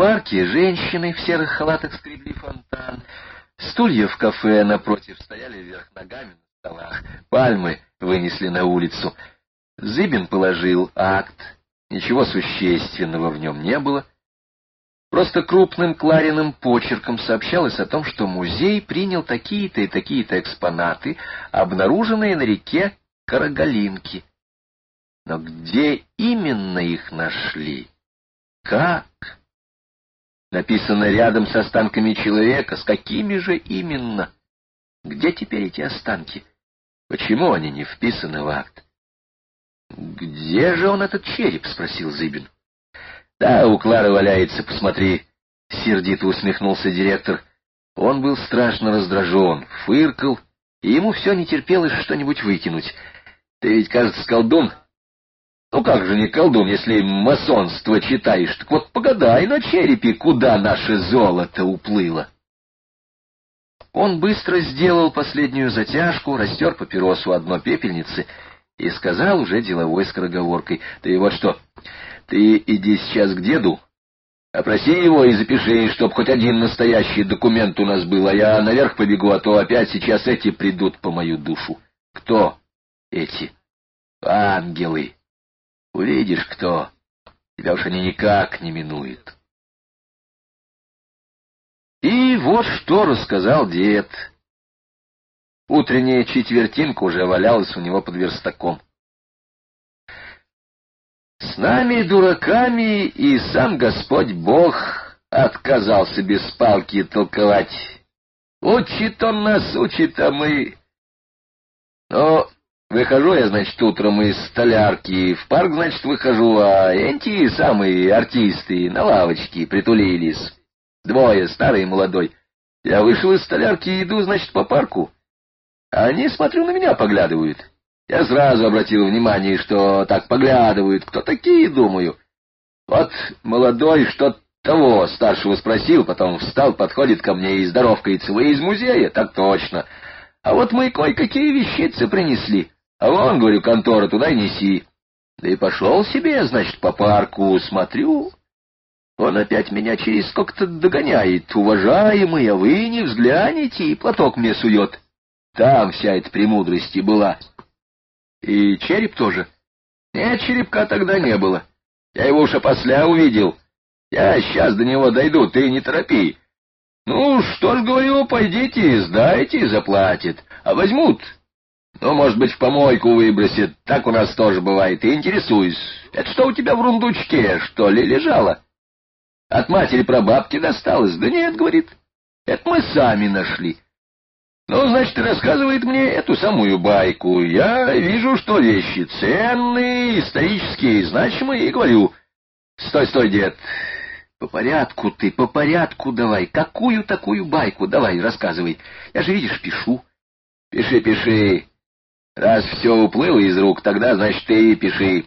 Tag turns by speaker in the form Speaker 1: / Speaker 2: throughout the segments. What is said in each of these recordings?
Speaker 1: парке женщины в серых халатах скребли фонтан. Стулья в кафе напротив стояли вверх ногами на столах. Пальмы вынесли на улицу. Зыбин положил акт. Ничего существенного в нем не было. Просто крупным Клариным почерком сообщалось о том, что музей принял такие-то и такие-то экспонаты, обнаруженные на реке Карагалинки. Но где именно их нашли? Как? Написано рядом с останками человека. С какими же именно? Где теперь эти останки? Почему они не вписаны в акт? «Где же он, этот череп?» — спросил Зыбин. «Да, у Клары валяется, посмотри», — сердито усмехнулся директор. Он был страшно раздражен, фыркал, и ему все не терпелось что-нибудь выкинуть. «Ты ведь, кажется, колдун?» «Ну как же не колдун, если масонство читаешь? Так вот погадай на черепе, куда наше золото уплыло». Он быстро сделал последнюю затяжку, растер папиросу одно пепельницы и сказал уже деловой скороговоркой. — Ты вот что, ты иди сейчас к деду, опроси его и запиши, чтоб хоть один настоящий документ у нас был, а я наверх побегу, а то опять сейчас эти придут по мою душу. — Кто эти? — Ангелы. Увидишь, кто. Тебя уж они никак не минуют. И вот что рассказал дед. Утренняя четвертинка уже валялась у него под верстаком. С нами, дураками, и сам Господь Бог отказался без палки толковать. Учит он нас, учит, а мы... Но выхожу я, значит, утром из столярки, в парк, значит, выхожу, а эти самые артисты на лавочке притулились. Двое, старый и молодой. Я вышел из столярки и иду, значит, по парку. Они, смотрю, на меня поглядывают. Я сразу обратил внимание, что так поглядывают. Кто такие, думаю? Вот молодой что того старшего спросил, потом встал, подходит ко мне и здоровкается. Вы из музея? Так точно. А вот мы кое-какие вещицы принесли. А вон, говорю, контора туда и неси. Да и пошел себе, значит, по парку, смотрю. Он опять меня через сколько-то догоняет. Уважаемый, а вы не взглянете, и платок мне сует. Там вся эта премудрость и была. И череп тоже? Нет, черепка тогда не было. Я его уж опосля увидел. Я сейчас до него дойду, ты не торопи. Ну, что ж, говорю, пойдите, сдайте, заплатит. А возьмут. Ну, может быть, в помойку выбросит. Так у нас тоже бывает. И интересуюсь. Это что у тебя в рундучке, что ли, лежало? От матери прабабки досталось? Да нет, говорит. Это мы сами нашли. Ну, значит, рассказывает мне эту самую байку. Я вижу, что вещи ценные, исторические, значимые, и говорю, стой, стой, дед, по порядку ты, по порядку давай. Какую такую байку? Давай, рассказывай. Я же, видишь, пишу. Пиши, пиши. Раз все уплыло из рук, тогда, значит, ты и пиши.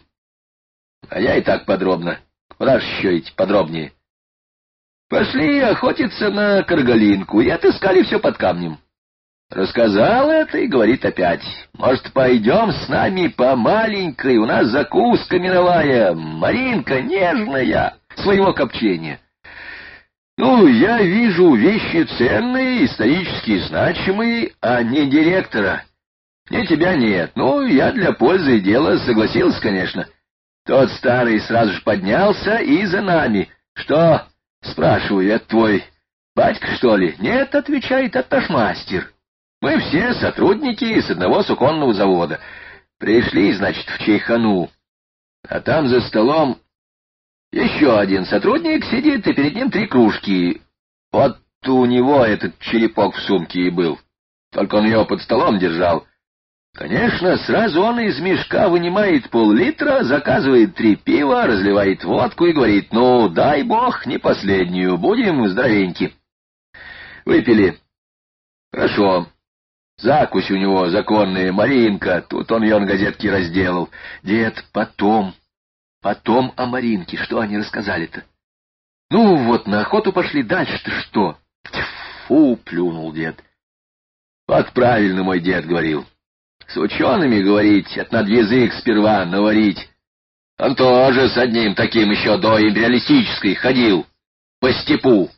Speaker 1: А я и так подробно. Куда ж еще идти подробнее? Пошли охотиться на каргалинку и отыскали все под камнем. Рассказал это и говорит опять. Может, пойдем с нами по маленькой, у нас закуска мировая, Маринка нежная, своего копчения. Ну, я вижу вещи ценные, исторически значимые, а не директора. Ни тебя нет. Ну, я для пользы дела согласился, конечно. Тот старый сразу же поднялся и за нами. Что? Спрашиваю, это твой батька, что ли? Нет, отвечает, это наш мастер. Мы все сотрудники с одного суконного завода. Пришли, значит, в Чайхану. А там за столом еще один сотрудник сидит, и перед ним три кружки. Вот у него этот черепок в сумке и был. Только он ее под столом держал. Конечно, сразу он из мешка вынимает пол-литра, заказывает три пива, разливает водку и говорит, ну, дай бог, не последнюю, будем здоровеньки. Выпили. Хорошо. Закусь у него законная, Маринка, тут он ее на газетке разделал. Дед, потом, потом о Маринке, что они рассказали-то? Ну, вот на охоту пошли, дальше-то что? Фу, плюнул дед. Вот правильно мой дед говорил. С учеными говорить, это надо язык сперва наварить. Он тоже с одним таким еще до империалистической ходил. по степу.